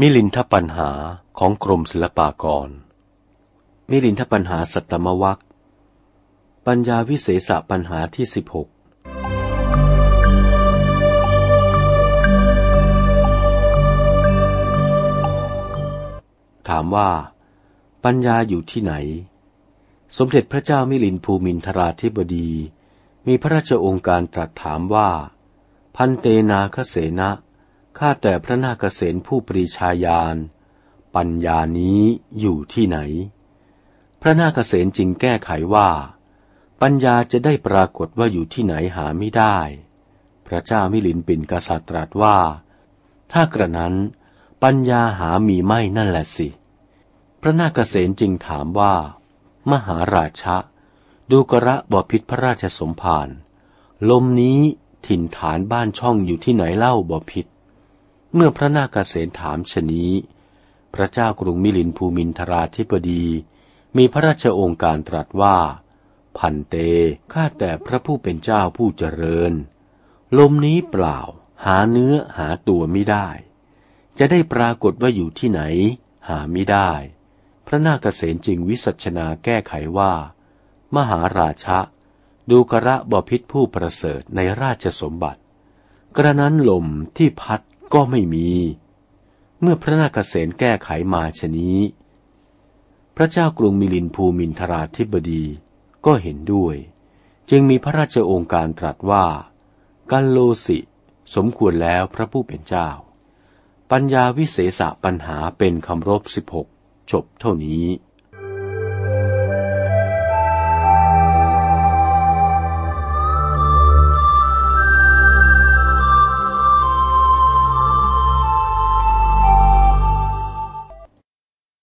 มิลินทปัญหาของกรมศิลปากร มิลินทปัญหาสัตมวัคปัญญาวิเศษปัญหาที่สิบหกถามว่า ปัญญาอยู่ที่ไหน สมเด็จพระเจ้ามิลินภูมินทราธิบดี มีพระราชองค์การตรัสถามว่า พันเตนาคเสนะ ข้าแต่พระนาคเษนผู้ปรีชาญาณ ปัญญานี้อยู่ที่ไหน พระนาคเษนจึงแก้ไขว่า ปัญญาจะได้ปรากฏว่าอยู่ที่ไหนหาไม่ได้ พระเจ้ามิลินปินกษัตริย์ตรัสว่า ถ้ากระนั้น ปัญญาหามีไม่นั่นแหละสิ พระนาคเษนจึงถามว่า มหาราชะดูกระบพิษพระราชสมภารลมนี้ถิ่นฐานบ้านช่องอยู่ที่ไหนเล่าบพิษ เมื่อพระนาคเษนถามชนี้ พระเจ้ากรุงมิลินภูมินทราธิบดี มีพระราชองค์การตรัสว่า พันเต ข้าแต่พระผู้เป็นเจ้าผู้เจริญ ลมนี้เปล่า หาเนื้อหาตัวไม่ได้ จะได้ปรากฏว่าอยู่ที่ไหน หาไม่ได้ พระนาคเษนจึงวิสัชนาแก้ไขว่า มหาราชะ ดูกระบพิษผู้ประเสริฐในราชสมบัติ กระนั้นลมที่พัด ก็ไม่มี เมื่อพระนาคเษนแก้ไขมาชนี้ พระเจ้ากรุงมิลินภูมินทราธิบดีก็เห็นด้วย จึงมีพระราชโองการตรัสว่า กัลโลสิ สมควรแล้วพระผู้เป็นเจ้า ปัญญาวิเศษปัญหาเป็นคำรบสิบหกจบเท่านี้